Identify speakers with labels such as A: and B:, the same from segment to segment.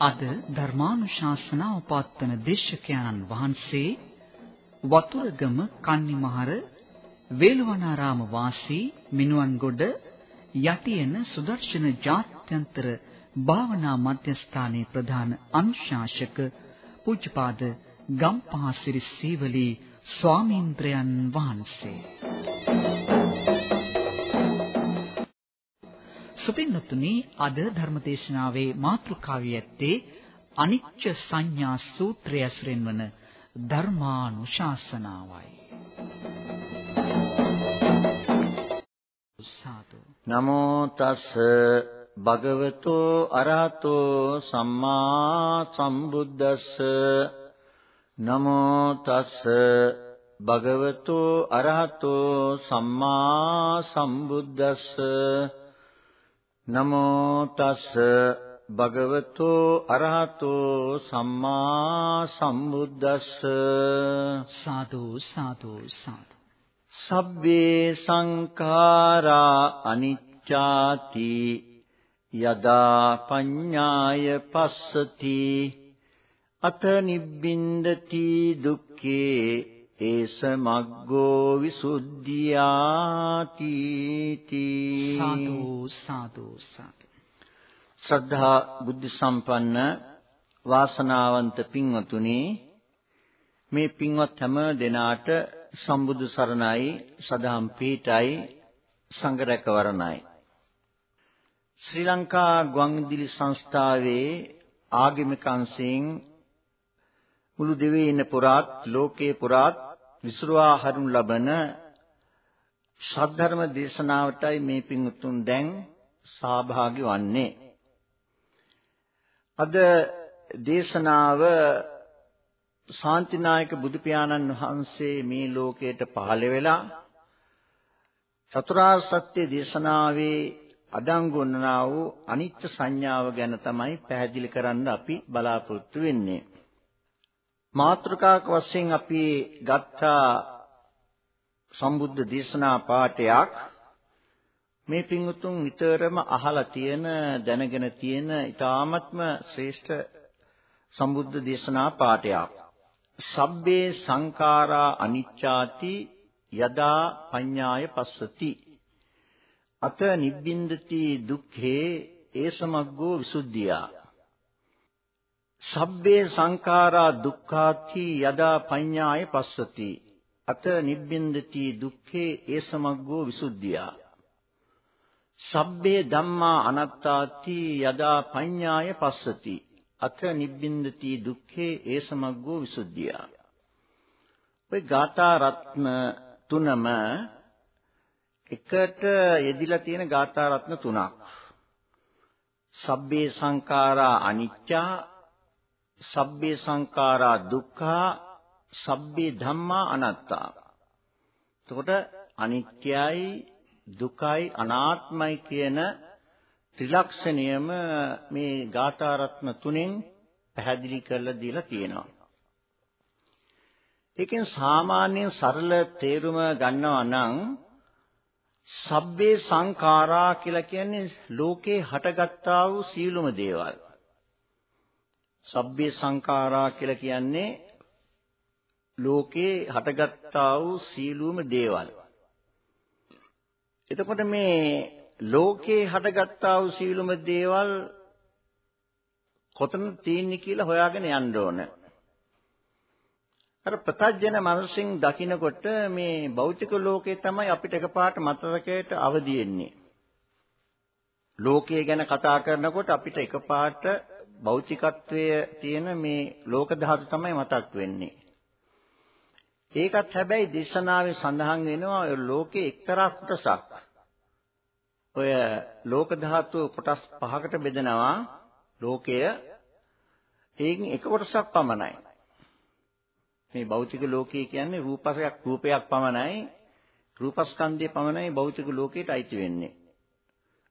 A: අද ධර්මානුශාසනාව පවත්වන දේශකයන්න් වහන්සේ වතුරගම කන්නිමහර වේලවනාරාම වාසී මිනුවන්ගොඩ යටියන සුදර්ශන ජාත්‍යන්තර භාවනා මධ්‍යස්ථානයේ ප්‍රධාන අනුශාසක පූජ්‍යපාද ගම්පහසිරි සීවලී ස්වාමීන්ද්‍රයන් වහන්සේ. සුපින්නතුනි අද ධර්මදේශනාවේ මාතෘකාවේ ඇත්තේ අනිච්ච සංඥා සූත්‍රය ඇසුරෙන් වන ධර්මානුශාසනාවයි.
B: සාදු. නමෝ තස් භගවතෝ අරහතෝ සම්මා සම්බුද්දස්ස. නමෝ තස් භගවතු අරහතෝ සම්මා සම්බුද්දස්ස. නමෝ තස් භගවතු අරහතෝ සම්මා සම්බුද්දස්ස.
A: සාදු සාදු සාදු.
B: සබ්බේ සංඛාරා අනිච්ඡාති. යදා පඤ්ඤාය පස්සති. අත නිබ්බින්දති දුක්ඛේ ඒස මග්ගෝ විසුද්ධියාති
A: සාදු සාදු සාදු.
B: ශ්‍රද්ධා බුද්ධ සම්පන්න වාසනාවන්ත පින්වතුනි මේ පින්වත් හැම දෙනාට සම්බුදු සරණයි සදාම් පීඨයි සංඝ රැකවරණයි ශ්‍රී ලංකා ගුවන්විදුලි සංස්ථාවේ ආගමික අංශයෙන් මුළු දෙවියන් පුරාත් ලෝකේ පුරාත් විසුරුවා හරිනු ලබන ශාද්ධර්ම දේශනාවටයි මේ පින්තුන් දැන් සහභාගී වන්නේ. අද දේශනාව ශාන්තිනායක බුදු පියාණන් වහන්සේ මේ ලෝකයට පහළ වෙලා චතුරාර්ය සත්‍ය දේශනාවේ අඩංගු වුණා වූ අනිත්‍ය සංඥාව ගැන තමයි පැහැදිලි කරන්න අපි බලාපොරොත්තු වෙන්නේ. මාත්‍රකාක වශයෙන් අපි ගත්තා සම්බුද්ධ දේශනා පාඨයක් මේ පින්වුතුන් නිතරම අහලා තියෙන දැනගෙන තියෙන ඊ타ත්ම ශ්‍රේෂ්ඨ සම්බුද්ධ දේශනා පාඨයක්. සබ්බේ සංඛාරා අනිච්ඡාති යදා පඤ්ඤාය පස්සති. අත නිබ්බින්දති දුක්ඛේ ඒසමග්ගෝ විසුද්ධියා සබ්බේ සංඛාරා දුක්ඛාති යදා පඤ්ඤාය පස්සති. අත නිබ්බින්දති දුක්ඛේ ඒසමග්ගෝ විසුද්ධියා. සබ්බේ ධම්මා අනත්තාති යදා පඤ්ඤාය පස්සති. අත නිබ්බින්දති දුක්ඛේ ඒසමග්ගෝ විසුද්ධියා. ඔය ගාථා රත්න තුනම එකට යෙදිලා තියෙන ගාථා රත්න තුනක්. සබ්බේ සංඛාරා අනිච්චා සබ්බේ සංඛාරා දුක්ඛා සබ්බේ ධම්මා අනාත්තා. එතකොට අනිත්‍යයි දුකයි අනාත්මයි කියන ත්‍රිලක්ෂණයම මේ ගාථා රත්න තුනෙන් පැහැදිලි කරලා දීලා තියෙනවා. ඒකෙන් සාමාන්‍යයෙන් සරල තේරුම ගන්නවා නම් සබ්බේ සංඛාරා කියලා කියන්නේ ලෝකේ හටගත්තා වූ සීලුම දේවල්. සබ්බේ සංඛාරා කියලා කියන්නේ ලෝකේ හටගත්තා වූ සීලුම දේවල්. එතකොට මේ ලෝකේ හටගත්තා වූ සීලුම දේවල් කොතනද තියෙන්නේ කියලා හොයාගෙන යන්න ඕන. අර ප්‍රත්‍යජන මනසින් දකිනකොට මේ භෞතික ලෝකේ තමයි අපිට එකපාරට මතකයට අවදි වෙන්නේ. ලෝකය ගැන කතා කරනකොට අපිට එකපාරට භෞතිකත්වයේ තියෙන මේ ලෝක ධාතු තමයි මතක් වෙන්නේ. ඒකත් හැබැයි දේශනාවේ සඳහන් වෙනවා ඔය ලෝකේ එක්තරා කොටසක්. ඔය ලෝක ධාතු කොටස් පහකට බෙදෙනවා ලෝකය. ඒකෙන් එක කොටසක් පමණයි. මේ භෞතික ලෝකය කියන්නේ රූපසයක් රූපයක් පමණයි. රූපස්කන්ධය පමණයි භෞතික ලෝකයට අයිති වෙන්නේ.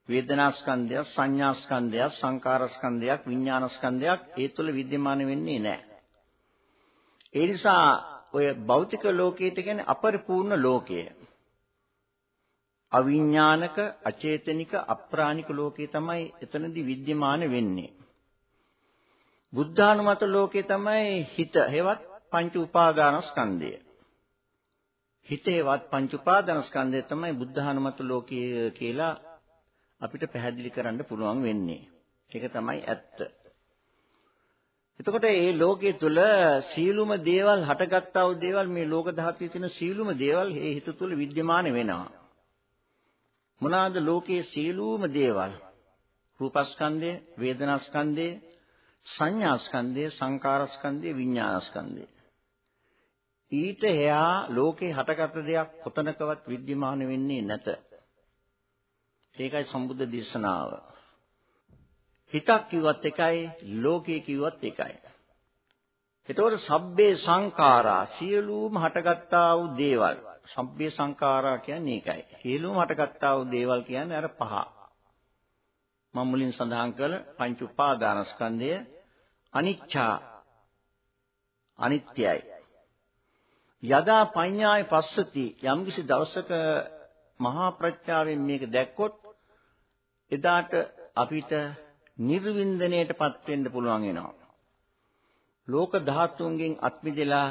B: වේදනාස්කන්ධයක් සංඥාස්කන්ධයක් සංකාරස්කන්ධයක් විඥානස්කන්ධයක් ඒ තුළ विद्यमान වෙන්නේ නැහැ. ඒ නිසා ඔය භෞතික ලෝකයට කියන්නේ අපරිපූර්ණ ලෝකය. අවිඥානික, අචේතනික, අප්‍රාණික ලෝකේ තමයි එතනදී විද්‍යමාන වෙන්නේ. බුද්ධානුමත ලෝකේ තමයි හිත හේවත් පංච උපාදානස්කන්ධය. හිතේවත් පංච උපාදානස්කන්ධය තමයි බුද්ධානුමත ලෝකය කියලා අපිට පැහැදිලි කරන්න පුළුවන් වෙන්නේ. ඒක තමයි ඇත්ත. එතකොට මේ ලෝකයේ තුල සීලුම දේවල් හටගත්තා වූ දේවල් මේ ලෝක ධාතුවේ තියෙන සීලුම දේවල් මේ හිත තුල विद्यमान වෙනවා. මොනවාද ලෝකයේ සීලුම දේවල්? රූපස්කන්ධය, වේදනාස්කන්ධය, සංඥාස්කන්ධය, සංකාරස්කන්ධය, විඥානස්කන්ධය. ඊට එහා ලෝකේ හටගත් දෙයක් කොතනකවත් विद्यमान වෙන්නේ නැත. ඒකයි සම්බුද්ධ දේශනාව. හිතක් කිව්වත් එකයි ලෝකේ කිව්වත් එකයි. එතකොට සබ්බේ සංඛාරා සියලුම හටගත්තා වූ දේවල් සබ්බේ සංඛාරා කියන්නේ ඒකයි. සියලුම හටගත්තා වූ දේවල් කියන්නේ අර පහ. මම මුලින් සඳහන් කළ පංච උපාදානස්කන්ධය අනිච්චා අනිත්‍යයි. යදා පඤ්ඤාය පස්සති යම්කිසි දවසක මහා ප්‍රඥාවෙන් මේක දැක්කොත් එදාට අපිට නිර්වින්දණයටපත් වෙන්න පුළුවන් වෙනවා. ලෝක ධාතුන්ගෙන් අත්මිදලා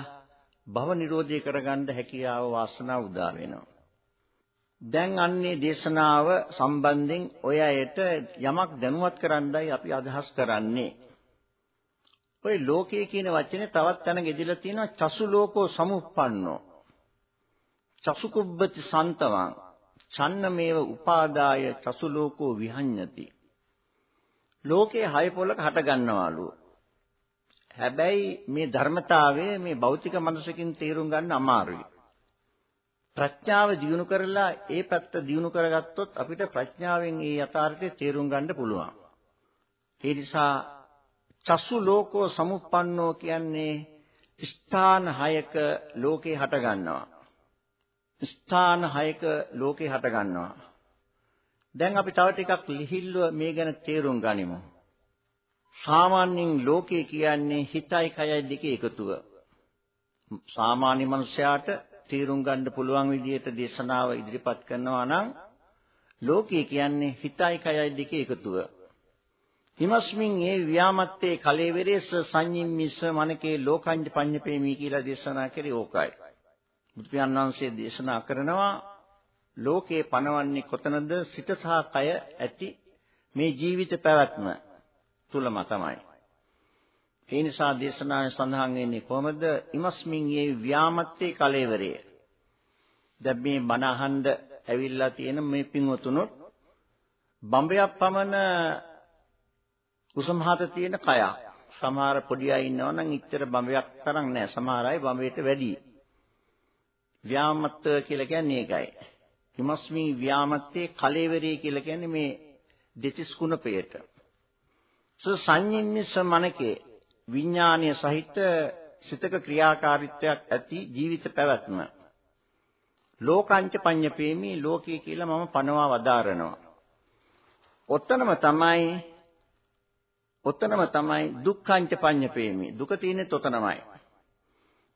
B: භව නිරෝධය කරගන්න හැකියාව වාසනාව උදා වෙනවා. දැන් අන්නේ දේශනාව සම්බන්ධයෙන් ඔය අයට යමක් දැනුවත් කරන්නයි අපි අදහස් කරන්නේ. ඔය ලෝකයේ කියන වචනේ තවත් තැනක ඉදිලා තියෙනවා චසු ලෝකෝ සමුප්පන්නෝ. චසු කුබ්බති සන්තවං චන්නමේව උපාදාය චසු ලෝකෝ විහඤ්ඤති. ලෝකයේ හය පොලක හට ගන්නවලු. හැබැයි මේ ධර්මතාවය මේ භෞතික මනසකින් තේරුම් ගන්න අමාරුයි. ප්‍රඥාව දියුණු කරලා ඒ පැත්ත දියුණු කරගත්තොත් අපිට ප්‍රඥාවෙන් ඒ යථාර්ථය තේරුම් ගන්න පුළුවන්. ඒ නිසා චස්සු ලෝකෝ සමුප්පන්නෝ කියන්නේ ස්ථාන හයක ලෝකේ හට ගන්නවා. ස්ථාන හයක ලෝකේ හට ගන්නවා. දැන් අපි තව ටිකක් ලිහිල්ව මේ ගැන තේරුම් ගනිමු. සාමාන්‍යයෙන් ලෝකය කියන්නේ හිතයි කයයි දෙකේ එකතුව. සාමාන්‍ය මනුස්සයාට තේරුම් ගන්න පුළුවන් විදිහට දේශනාව ඉදිරිපත් කරනවා නම් ලෝකය කියන්නේ හිතයි කයයි දෙකේ එකතුව. හිමස්මින් ඒ ව්‍යාමත්තේ කලේවරේස සංඤිම්මිස මනකේ ලෝකංජ පඤ්ඤපේමි කියලා දේශනා කරේ ඕකයි. බුදු පියාණන් වහන්සේ දේශනා කරනවා ලෝකේ පනවන්නේ කොතනද සිත සහ කය ඇති මේ ජීවිත පැවැත්ම තුලම තමයි. ඒ නිසා දේශනාවේ සඳහන් වෙන්නේ කොහොමද? ඉමස්මින් යේ ව්‍යාමත්තේ කලෙවරේ. දැන් මේ බණ අහන්න ඇවිල්ලා තියෙන මේ පින්වතුනොත් බම්බයක් පමණ උසමහත තියෙන කයක්. සමහර පොඩි අය ඉන්නවා නම් ඉච්චර බම්බයක් තරම් නෑ. සමහර අය බම්බයට වැඩි. ව්‍යාමත්ත කියලා කියන්නේ ඒකයි. හිමස්මි ව්‍යාමත්තේ කලෙවරේ කියලා කියන්නේ මේ දෙතිස් කුණපයට. සෝ සංඤ්ඤින්නිස මනකේ විඥානීය සහිත සිතක ක්‍රියාකාරීත්වයක් ඇති ජීවිත පැවැත්ම. ලෝකංච පඤ්ඤපේමි ලෝකී කියලා මම පනවා වදාරනවා. ඔතනම තමයි ඔතනම තමයි දුක්ඛංච පඤ්ඤපේමි. දුක තියෙන්නේ ඔතනමයි.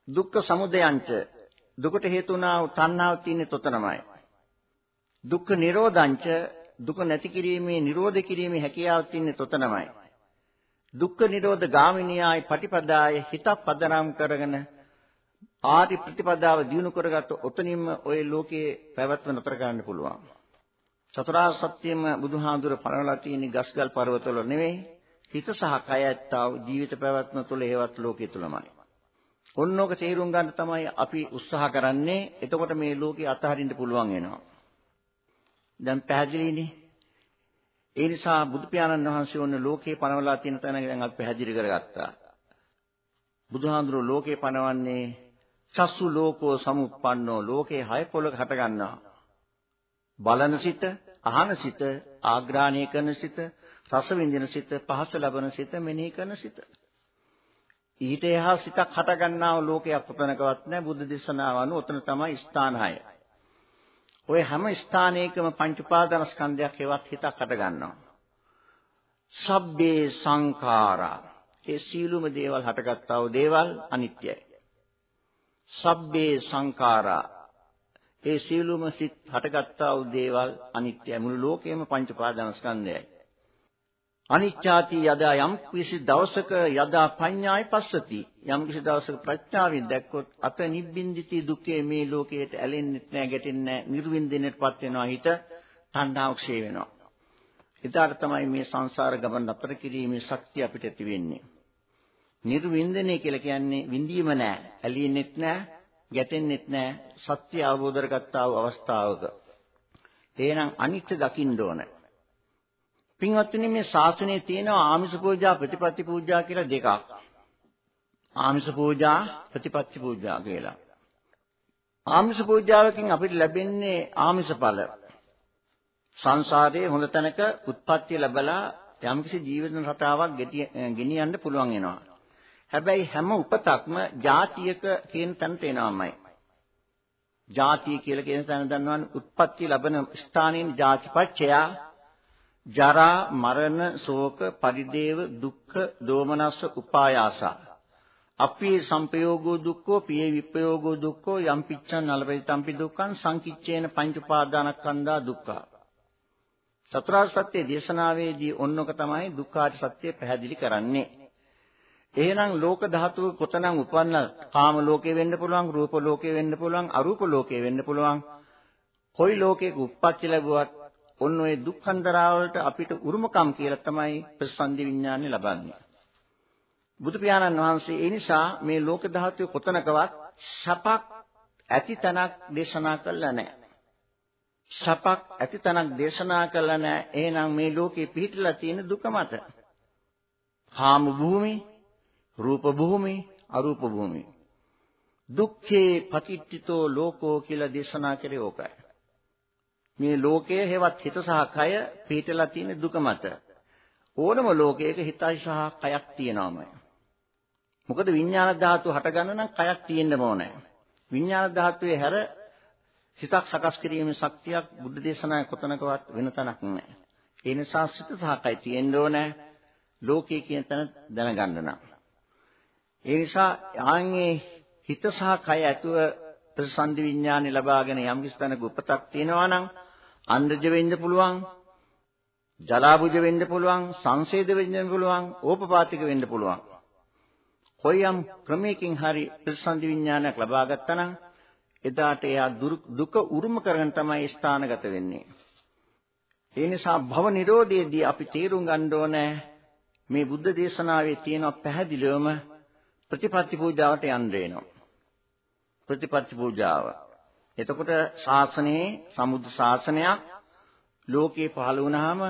B: දුක්ඛ සමුදයංච දුකට හේතු වුණා වූ තණ්හාව තියෙන්නේ ඔතනමයි. දුක්ඛ නිරෝධංච දුක නැති කිරීමේ නිරෝධ කිරීමේ හැකියාව තින්නේ තොතනමයි. දුක්ඛ නිරෝධ ගාමිනියයි පටිපදාය හිතක් පදනම් කරගෙන ආදි ප්‍රතිපදාව දිනු කරගත්ත ඔතනින්ම ওই ලෝකයේ පැවැත්ම නතර කරන්න පුළුවන්. චතුරාර්ය සත්‍යම බුදුහාඳුර පනවලා තියෙන ගස්ගල් පර්වතවල නෙවෙයි හිත සහ කය ඇත්තා ජීවිත පැවැත්ම තුළ හේවත් ලෝකයේ තුලමයි. ඔන්නෝක තේරුම් ගන්න තමයි අපි උත්සාහ කරන්නේ. එතකොට මේ ලෝකේ අතහරින්න පුළුවන් වෙනවා. දැන් පැහැදිලිනේ. ඒ නිසා බුදු පියාණන් වහන්සේ ඔන්න ලෝකේ පනවලා තියෙන තැන දැන් අපි පැහැදිලි කරගත්තා. බුදුහාඳුරෝ ලෝකේ පනවන්නේ චස්සු ලෝකෝ සමුප්පන්නෝ ලෝකේ හය පොළක හට ගන්නවා. බලන සිත, අහන සිත, ආග්‍රාණය කරන සිත, රස විඳින සිත, පහස ලබන සිත, මෙනෙහි කරන සිත. ඊට එහා සිතක් හට ගන්නා වූ ලෝකයක් පුතනකවත් නැහැ බුද්ධ දේශනාව අනුව උතන තමයි ස්ථාන 6. ওই හැම ස්ථානයකම පංච උපාදානස්කන්ධයක් හේවත් හිතක් හට ගන්නවා. සබ්බේ සංඛාරා ඒ සීලුම දේවල් හටගත්තා වූ දේවල් අනිත්‍යයි. සබ්බේ සංඛාරා ඒ සියලුම සිත් හටගත්තා වූ දේවල් අනිත්‍යයි මුළු ලෝකෙම පංච පාදානස්කන්ධයයි අනිච්ඡාති යදා යම් කිසි දවසක යදා පඤ්ඤාය පස්සති. යම් කිසි දවසක ප්‍රඥාවෙන් දැක්කොත් අත නිබ්බින්දිති දුකේ මේ ලෝකයට ඇලෙන්නෙත් නෑ ගැටෙන්නේ නෑ නිර්වින්දිනේටපත් වෙනවා හිත තණ්හාව ක්ෂය වෙනවා. ඊටාර තමයි මේ සංසාර ගමන නතර කිරීමේ ශක්තිය අපිට ඇති වෙන්නේ. නිර්වින්දනය කියලා කියන්නේ විඳීම නෑ ඇලෙන්නෙත් නෑ ගැටෙන්නෙත් නෑ සත්‍ය අවබෝධ කරගත්තා වූ අවස්ථාවක. එහෙනම් අනිත්‍ය දකින්න ඕනේ. පින්වත්නි මේ ශාසනයේ තියෙන ආමිෂ පූජා ප්‍රතිපත්ති පූජා කියලා දෙකක්. ආමිෂ පූජා ප්‍රතිපත්ති පූජා කියලා. ආමිෂ පූජාවකින් අපිට ලැබෙන්නේ ආමිෂ ඵල. සංසාරයේ හොඳ තැනක උත්පත්ති ලැබලා යම්කිසි ජීවිත රටාවක් ගෙනියන්න පුළුවන් වෙනවා. හැබැයි හැම උපතක්ම ජාතියක කියන තැනට එනවාමයි. ජාතිය කියලා කියන තැන දන්නවනේ උත්පත්ති ලැබෙන ස්ථානයේ ජාතිපච්චයා ජරා මරණ ශෝක පරිදේව දුක්ඛ දෝමනස්ස උපායාස. අප්පේ සංපයෝගෝ දුක්ඛෝ පියේ විප්පයෝගෝ දුක්ඛෝ යම් පිච්ඡන් නලපරිතම්පි දුක්ඛං සංකිච්ඡේන පංච උපාදානස්කන්ධා දුක්ඛ. චතුරාර්ය සත්‍ය දේශනාවේදී ඔන්නක තමයි දුක්ඛාට සත්‍ය පැහැදිලි කරන්නේ. එහෙනම් ලෝක ධාතුව කොතනම් උපන්න කාම ලෝකේ වෙන්න පුළුවන් රූප ලෝකේ වෙන්න පුළුවන් අරූප ලෝකේ වෙන්න පුළුවන්. කොයි ලෝකයක උප්පත්ති ලැබුවත් ඔන්න ඔය දුක්ඛන්දරාවලට අපිට උරුමකම් කියලා තමයි ප්‍රසන්දි විඥානය ලබන්නේ. බුදු පියාණන් වහන්සේ ඒ නිසා මේ ලෝක ධාතුවේ කොතනකවත් සපක් ඇති තැනක් දේශනා කළා නැහැ. සපක් ඇති තැනක් දේශනා කළා නැහැ. එහෙනම් මේ ලෝකේ පිහිටලා තියෙන දුක මත. කාම භූමි, රූප භූමි, අරූප භූමි. දුක්ඛේ පටිච්චිතෝ ලෝකෝ කියලා දේශනා කරේ ඕකයි. මේ ලෝකයේ හේවත් හිත සහ කය පිටලා තියෙන දුක මත. ඕනම ලෝකයක හිතයි සහ කයක් තියෙනවමයි. මොකද විඥාන ධාතු හටගන්න නම් කයක් තියෙන්න ඕනේ. විඥාන ධාතුවේ හැර හිතක් සකස් කිරීමේ ශක්තියක් බුද්ධ දේශනාවේ කොතනකවත් වෙන තැනක් නැහැ. ඒ නිසා සිත සහ කය තියෙන්න ඕනේ. ලෝකයේ කියන තැන දැනගන්න නම්. ඒ නිසා ආන්ගේ හිත සහ කය ඇතුව ප්‍රසන්දි විඥානෙ ලබාගෙන යම් කිසි තැනක උපතක් තියෙනවා නම් අන්ධජ වෙන්න පුළුවන්, ජලාබුජ වෙන්න පුළුවන්, සංසේද වෙන්න පුළුවන්, ඕපපාතික වෙන්න පුළුවන්. කොයියම් ක්‍රමයකින් හරි ප්‍රතිසන්දි විඥානයක් ලබා ගත්තා නම් එදාට එයා දුක උරුම කරගෙන තමයි ස්ථානගත වෙන්නේ. ඒ නිසා භව නිරෝධයේදී අපි තේරුම් ගන්න ඕනේ මේ බුද්ධ දේශනාවේ තියෙන පැහැදිලිවම ප්‍රතිපත්ති පූජාවට යන්න වෙනවා. ප්‍රතිපත්ති පූජාව. එතකොට ශාසනයේ සමුද්ද ශාසනයක් ලෝකේ පහළ වුණාම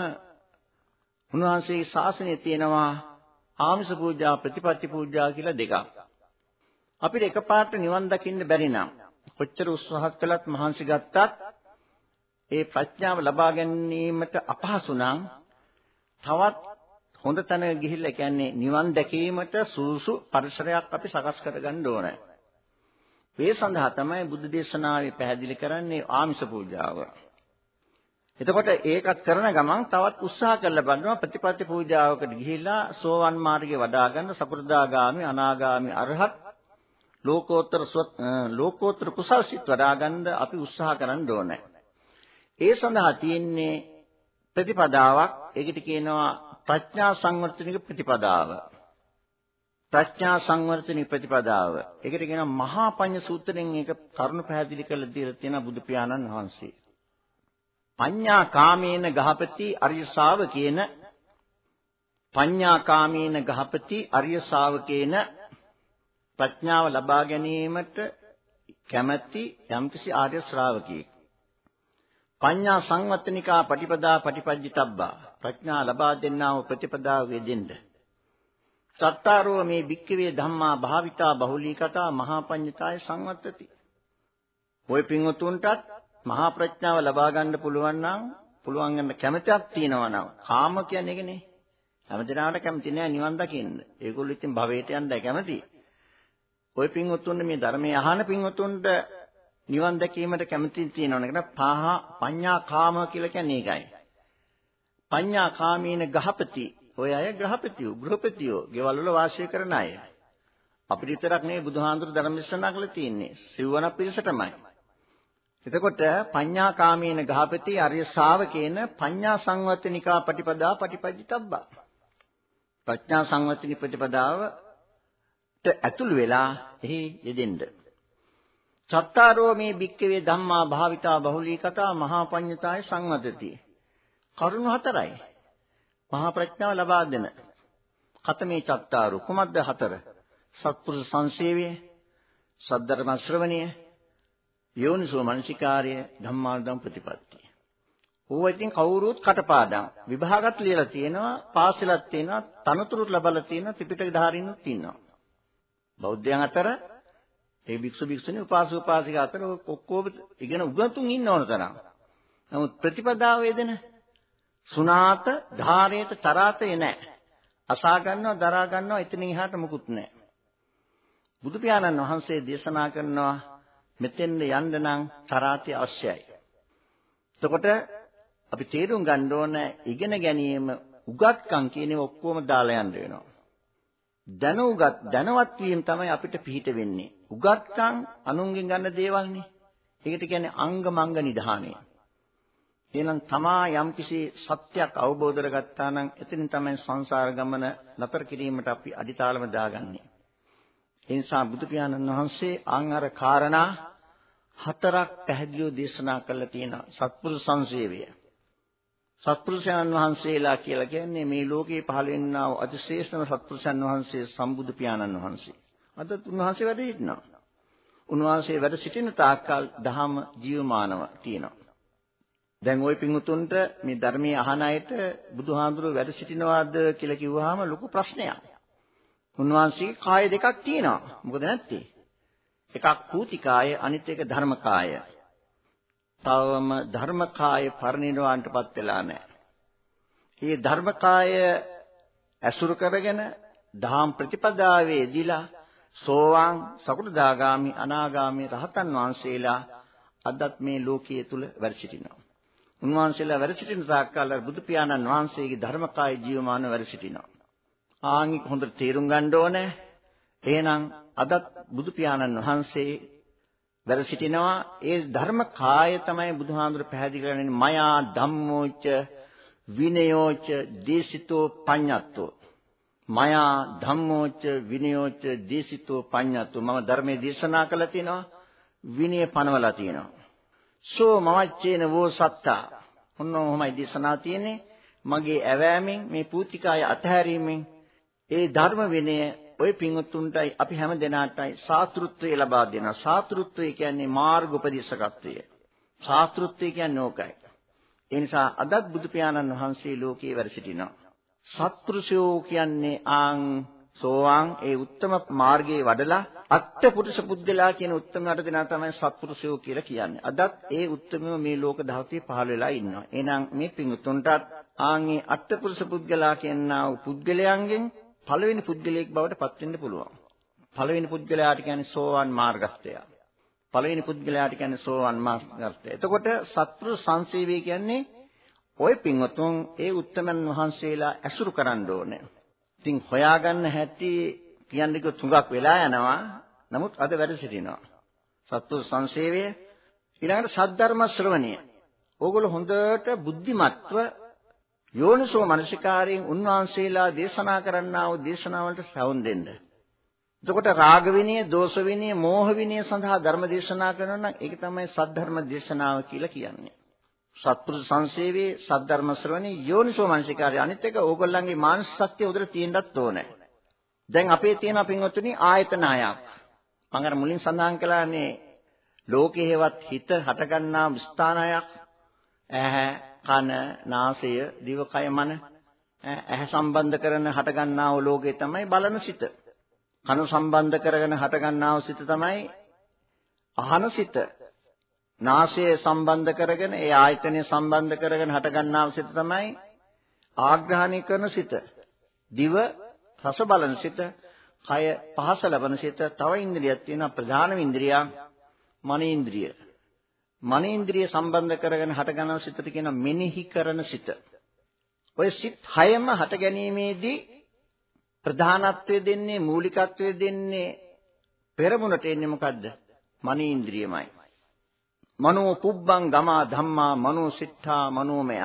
B: උන්වහන්සේගේ ශාසනයේ තියෙනවා ආමිෂ පූජා ප්‍රතිපත්ති පූජා කියලා දෙකක්. අපිට එකපාරට නිවන් දකින්න බැරි නම් කොච්චර උත්සාහ කළත් මහන්සි ගත්තත් ඒ ප්‍රඥාව ලබා ගැනීමට අපහසු නම් තවත් හොඳ තැන ගිහිල්ලා කියන්නේ නිවන් දැකීමට සුසු පරිසරයක් අපි සකස් කරගන්න ඕනේ. ඒ සඳහා තමයි බුද්ධ දේශනාවේ පැහැදිලි කරන්නේ ආමිෂ පූජාව. එතකොට ඒකත් කරන ගමන් තවත් උත්සාහ කරලා බලනවා ප්‍රතිපත්ති පූජාවකට ගිහිල්ලා සෝවන් මාර්ගයේ වඩා ගන්න සකෘදාගාමි අනාගාමි අරහත් ලෝකෝත්තර ලෝකෝත්තර කුසල් සිත් වඩා ගන්න අපි උත්සාහ කරන්න ඕනේ. ඒ සඳහා තියෙන්නේ ප්‍රතිපදාවක් ඒකට කියනවා ප්‍රඥා සංවර්ධනික ප්‍රතිපදාව. ප්‍රඥා සංවර්ධනී ප්‍රතිපදාව. ඒකට කියනවා මහා පඤ්ඤ සූත්‍රයෙන් ඒක කරුණු පැහැදිලි කරලා දීලා තියෙන බුදු පියාණන් වහන්සේ. පඤ්ඤා කාමේන ගහපති අරිය ශාවකේන පඤ්ඤා කාමේන ගහපති අරිය ශාවකේන ප්‍රඥාව ලබා ගැනීමට කැමැති යම්කිසි ආර්ය ශ්‍රාවකයෙක්. පඤ්ඤා සංවත්තනිකා පටිපදා පටිපජ්ජිතබ්බා ප්‍රඥා ලබා දෙන්නා වූ ප්‍රතිපදාව වේදෙන්නේ චත්තාරෝ මේ භික්කවේ ධම්මා භාවිතා බහුලී කතා මහා පඤ්ඤතාය සංවත්තති. ඔය පින්වතුන්ටත් මහා ප්‍රඥාව ලබා ගන්න පුළුවන් නම් පුළුවන් වෙන කැමැත්තක් තියෙනවා නම් කාම කියන්නේ ඒකනේ. හැමදෙනාට කැමති නෑ නිවන් දකින්න. ඒගොල්ලෝ ඉතින් භවයට යන්න කැමති. ඔය පින්වතුන්ට මේ ධර්මයේ අහන පින්වතුන්ට නිවන් දැකීමට කැමති තියෙනවනේ කියන පහ පඤ්ඤා කාම කියලා කියන්නේ ඒකයි. පඤ්ඤා කාමීන ගහපති ඔය අය ග්‍රහපතියෝ ගෘහපතියෝ ගෙවල් වල වාසය කරන අය. අපිට විතරක් නෙවෙයි බුදුහාඳුරු ධර්ම දේශනා කළේ තියෙන්නේ. සිව්වන පිරිසටමයි. එතකොට පඤ්ඤා කාමේන ගහපති අරිය ශාවකේන පඤ්ඤා සංවත්තනිකා පටිපදා පටිපජිතබ්බා. ප්‍රඥා සංවත්තනි ප්‍රතිපදාවට ඇතුළු වෙලා එහි යෙදෙන්න. චත්තාරෝ මේ භික්කවේ ධම්මා භාවිතා බහුලී කතා මහා පඤ්ඤතාය සංවදති. කරුණු හතරයි. මහා ප්‍රඥාව ලබා දෙන. කතමේ චත්තාරු කුමද්ද හතර? සත්පුරුෂ සංසේවය, සද්ධර්ම ශ්‍රවණය, යෝනිසෝ මනසිකාර්ය, ධම්මානුදම් ප්‍රතිපත්තිය. ඕවා ඉතින් කවුරුත් කටපාඩම් විභාගත් ලියලා තියෙනවා, පාසලක් තියෙනවා, තනතුරුත් ලබලා තියෙනවා, ත්‍රිපිටක ධාරින්නුත් ඉන්නවා. බෞද්ධයන් අතර ඒ භික්ෂු භික්ෂුණී උපාසක උපාසිකා අතර ඔක්කොම ඉගෙන උගතුන් ඉන්න ඕන තරම්. නමුත් ප්‍රතිපදාව වේදෙන සුණාත ධාරේත තරාතේ නැහැ. අසා ගන්නවා දරා ගන්නවා එතනින් එහාට මුකුත් නැහැ. බුදු පියාණන් වහන්සේ දේශනා කරනවා මෙතෙන්ද යන්න නම් තරාතිය අවශ්‍යයි. එතකොට අපි තේරුම් ගන්න ඕන ඉගෙන ගැනීම උගත්කම් කියන ඔක්කොම දාලා යන්න වෙනවා. දැනුගත් දැනවත් වීම තමයි අපිට පිහිට වෙන්නේ. උගත්කම් අනුන්ගෙන් ගන්න දේවල්නේ. ඒකට කියන්නේ අංග මංග නිධානය. එහෙනම් තමා යම්කිසි සත්‍යයක් අවබෝධ කරගත්තා නම් එතනින් තමයි සංසාර ගමන නතර කිරීමට අපි අදිතාලම දාගන්නේ. ඒ නිසා බුදු පියාණන් වහන්සේ ආන් අර කාරණා හතරක් පැහැදිලිව දේශනා කළා තියෙනවා. සත්පුරුෂ සංසේවය. සත්පුරුෂයන් වහන්සේලා කියලා කියන්නේ මේ ලෝකේ පහළ වෙන්නා වූ අතිශේෂම සත්පුරුෂයන් වහන්සේ සම්බුදු පියාණන් වහන්සේ. අද උන්වහන්සේ වැඩ සිටිනවා. උන්වහන්සේ වැඩ සිටින තාක්කල් දහම ජීවමානව තියෙනවා. දැන් ওই පිංගුතුන්ට මේ ධර්මයේ අහන අයට බුදුහාඳුරුව වැඩ සිටිනවාද කියලා කිව්වහම ලොකු ප්‍රශ්නයක්. උන්වහන්සේගේ කාය දෙකක් තියෙනවා. මොකද නැත්තේ? එකක් කූතිකාය අනිත් එක ධර්මකාය. තවම ධර්මකාය පරිණිරවාණයටපත් වෙලා නැහැ. මේ ධර්මකාය ඇසුරු කරගෙන දහම් ප්‍රතිපදාවේ දීලා සෝවාන් සකුටදාගාමි අනාගාමි රහතන් වහන්සේලා අදත් මේ ලෝකයේ තුල වැඩ සිටිනවා. උන්වහන්සේලා වැඩ සිටින තාක්කල් බුදු පියාණන් වහන්සේගේ ධර්මකාය ජීවමාන වැඩ සිටිනවා. ආන්ගික හොඳට තේරුම් ගන්න ඕනේ. එහෙනම් අදත් බුදු පියාණන් වහන්සේ වැඩ සිටිනවා. ඒ ධර්මකාය තමයි බුදුහාමුදුර පැහැදිලි කරන්නේ මයා ධම්මෝච විනයෝච දේශිතෝ පඤ්ඤත්තෝ මයා ධම්මෝච විනයෝච දේශිතෝ පඤ්ඤත්තෝ මම ධර්මයේ දේශනා කළා තියෙනවා විනය පනවලා තියෙනවා සෝ මවච්චේන වෝ සත්තා. ඔන්න ඔහොමයි දේශනා තියෙන්නේ. මගේ ඇවෑමෙන් මේ පූතිකාය අතහැරීමෙන් ඒ ධර්ම විනය ওই පින්වත්තුන්ටයි අපි හැම දෙනාටයි සාත්‍ෘත්වය ලබා දෙනවා. සාත්‍ෘත්වය කියන්නේ මාර්ග උපදේශකත්වය. ශාස්ත්‍රුත්වය කියන්නේ ඕකයි. ඒ නිසා අදත් බුදු පියාණන් වහන්සේ ලෝකේ වැඩ සිටිනවා. සත්පුරුෂයෝ කියන්නේ ආන් සෝවාන් ඒ උත්තම මාර්ගයේ වඩලා අට්ඨපුරුෂ පුද්ගලයා කියන උත්තමයට දෙනා තමයි සත්පුරුෂයෝ කියලා කියන්නේ. අදත් ඒ උත්තමව මේ ලෝක ධාතුවේ පහළ වෙලා ඉන්නවා. එහෙනම් මේ පිඟුතුන්ටත් ආන්ගේ අට්ඨපුරුෂ පුද්ගලයා කියනා වූ පුද්ගලයන්ගෙන් පළවෙනි පුද්ගලයෙක් බවට පත් වෙන්න පුළුවන්. පළවෙනි පුද්ගලයාට කියන්නේ සෝවාන් මාර්ගස්තය. පළවෙනි පුද්ගලයාට කියන්නේ සෝවාන් මාර්ගස්තය. එතකොට සත්පුරුෂ සංසේවය කියන්නේ ওই පින්වතුන් ඒ උත්තමන් වහන්සේලා ඇසුරු කරන්න ඕනේ. ඉතින් හොයාගන්න හැටි කියන්නේ තුඟක් වෙලා යනවා. නමුත් අද වැඩ සිටිනවා. සත්ව සංසේවය ඊළඟට සද්ධර්ම ශ්‍රවණය. ඕගොල්ලෝ හොඳට බුද්ධිමත්ව යෝනිසෝ මනසිකාරයෙන් උන්වහන්සේලා දේශනා කරන්නා වූ දේශනාවලට සවුන් දෙන්න. එතකොට රාග විනය, දෝෂ විනය, මෝහ විනය සඳහා ධර්ම දේශනා කරනවා නම් ඒක තමයි සද්ධර්ම දේශනාව කියලා කියන්නේ. සත්පුරුෂ සංසේවයේ සද්ධර්ම ශ්‍රවණේ යෝනිසෝ මනසිකාරය අනිත් එක ඕගොල්ලන්ගේ මානසික ශක්තිය උදේට තියෙන්නත් ඕනේ. දැන් අපේ තියෙන පින්වත්තුනි ආයතන හයක්. මම අර මුලින් සඳහන් කළානේ ලෝකේ හේවත් හිත හටගන්නා ස්ථානයක් ඇහැ කන නාසය දිවකය මන ඇහැ සම්බන්ධ කරන හටගන්නා වූ ලෝකේ තමයි බලන සිත. කන සම්බන්ධ කරගෙන හටගන්නා වූ සිත තමයි අහන සිත. නාසය සම්බන්ධ කරගෙන ඒ ආයතනය සම්බන්ධ කරගෙන හටගන්නා වූ සිත තමයි ආග්‍රහණය කරන සිත. දිව රස බලන සිත, කය පහස ලබන සිත, තව ඉන්ද්‍රියක් තියෙනවා ප්‍රධාන ඉන්ද්‍රියක් මනේන්ද්‍රිය. මනේන්ද්‍රිය සම්බන්ධ කරගෙන හටගන්න සිතට කියන මෙනෙහි කරන සිත. ඔය සිත් හයම හට ගැනීමේදී ප්‍රධානත්වය දෙන්නේ මූලිකත්වය දෙන්නේ පෙරමුණට එන්නේ මොකද්ද? මනීන්ද්‍රියමයි. මනෝ පුබ්බං ගමා ධම්මා මනෝ සිට්ඨා මනෝමය.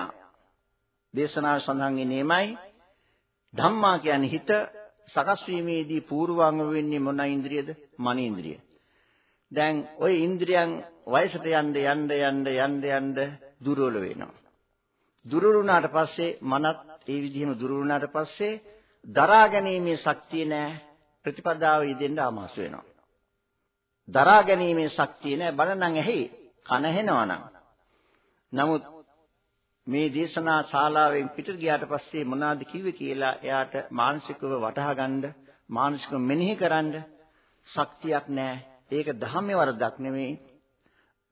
B: දේශනාව සඳහන් එන්නේමයි ධම්මා කියන්නේ හිත සකස් වීමේදී පූර්වාංග වෙන්නේ මොන ඉන්ද්‍රියද? මනීන්ද්‍රිය. දැන් ওই ඉන්ද්‍රියන් වයසට යන්න යන්න යන්න යන්න යන්න දුර්වල වෙනවා. දුර්වල වුණාට පස්සේ මනත් ඒ විදිහම දුර්වල වුණාට පස්සේ දරා ගැනීමේ ශක්තිය නැහැ ප්‍රතිපදාව යෙදෙන්න ආමාස වෙනවා. දරා ගැනීමේ ශක්තිය නැහැ බලනම් ඇහි කන හෙනවනම්. නමුත් මේ දේශනා ශාලාවෙන් පිටට ගියාට පස්සේ මොනවද කිව්වේ කියලා එයාට මානසිකව වටහා ගන්න මානසිකව මෙනෙහි කරන්න ශක්තියක් නැහැ. ඒක ධම්මේ වරදක් නෙමෙයි.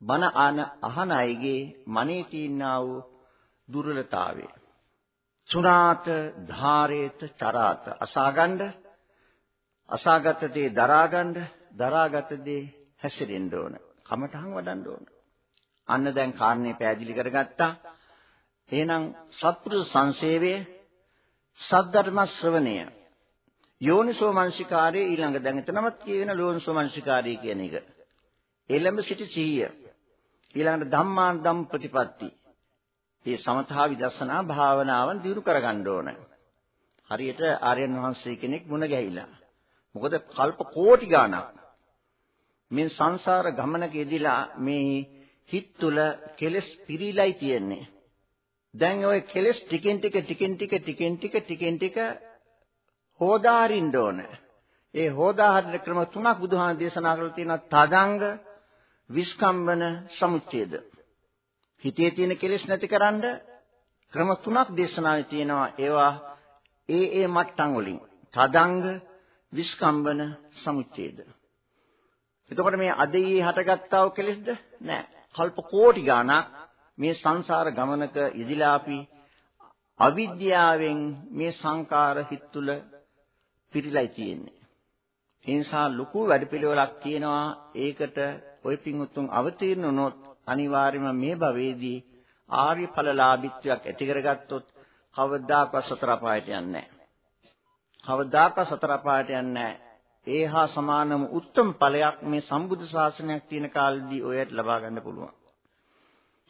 B: බණ ආන අහන අයගේ මනේ තියෙනා වූ දුර්වලතාවය. සුණාත ධාරේත චරාත අසාගන්න අසාගත දේ දරාගන්න දරාගත දේ හැසිරෙන්න ඕන. කමඨහන් වඩන්න ඕන. අන්න දැන් කාරණේ පැහැදිලි කරගත්තා. එහෙනම් සත්පුරුෂ සංසේවය සද්ධර්ම ශ්‍රවණය යෝනිසෝ මනසිකාරයේ ඊළඟ දැන් එතනමත් කියවෙන යෝනිසෝ මනසිකාරය කියන එක. එළඹ සිටි සිහිය. ඊළඟට ධම්මාන ධම් ප්‍රතිපatti. මේ සමථා විදර්ශනා භාවනාවන් දියුණු කරගන්න ඕන. හරියට ආර්යයන් වහන්සේ කෙනෙක් මුණ ගැහිලා. මොකද කල්ප කෝටි ගාණක් මේ සංසාර ගමනක යෙදিলা මේ හිත තුළ කෙලස් පිරීලයි තියෙන්නේ. දැන් ওই කෙලස් ටිකෙන් ටික ටිකෙන් ටික ටිකෙන් ටික ටිකෙන් ටික හොදාරින්න ඕන. ඒ හොදාහරින ක්‍රම තුනක් බුදුහාම දේශනා කරලා තියෙනවා තදංග, විස්කම්බන, සමුච්ඡේද. හිතේ තියෙන කෙලෙස් නැතිකරන්න ක්‍රම තුනක් දේශනාවේ තියෙනවා. ඒවා ඒ ඒ මට්ටම් වලින් තදංග, විස්කම්බන, සමුච්ඡේද. එතකොට මේ අදයේ හටගත්තා වූ කෙලෙස්ද? නෑ. කල්ප කෝටි ගාණක් මේ සංසාර ගමනක යෙදිලා අපි අවිද්‍යාවෙන් මේ සංකාර හිත් තුළ පිරීලයි තියෙන්නේ. ඒ නිසා ලොකු වැඩපිළිවෙලක් තියෙනවා ඒකට ওই පිංඋතුන් අවතීර්ණ වුණොත් අනිවාර්යයෙන්ම මේ භවයේදී ආර්ය ඵලලාභීත්වයක් ඇති කරගත්තොත් කවදාකවත් සතර පායට යන්නේ නැහැ. කවදාකවත් සතර පායට යන්නේ නැහැ. ඒ හා සමානම උත්තම ඵලයක් මේ සම්බුද්ධ ශාසනයක් තියෙන කාලෙදී ඔයයට ලබා ගන්න පුළුවන්.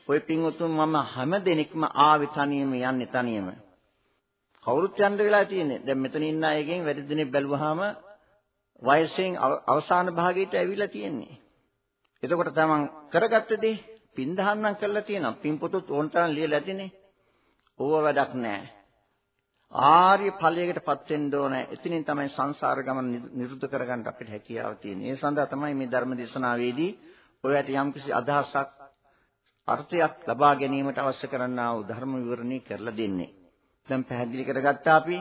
B: ඔය පින්වතුන් මම හැම දෙනෙක්ම ආවේ තනියම යන්නේ තනියම. කවුරුත් යන්න වෙලා තියෙන්නේ. දැන් මෙතන ඉන්න අයගෙන් වැඩි දෙනෙක් බැලුවාම වයසෙන් අවසාන භාගයට ඇවිල්ලා තියෙන්නේ. එතකොට තමන් කරගත්ත දේ පින්දහන්නම් කරලා තියෙනවා. පින් පොතත් ඕන තරම් ලියලා ඇතිනේ. ඕව වැඩක් නැහැ. ආර්ය ඵලයකටපත් වෙන්න ඕන. එතනින් තමයි සංසාර ගමන නිරුද්ධ කරගන්න අපිට හැකියාව තියෙන්නේ. ඒ සඳහා තමයි මේ ධර්ම දේශනාවේදී ඔයයට යම්කිසි අදහසක් අර්ථයක් ලබා ගැනීමට අවශ්‍ය කරන්නා වූ ධර්ම විවරණී කරලා දෙන්නේ. දැන් පැහැදිලි කරගත්තා අපි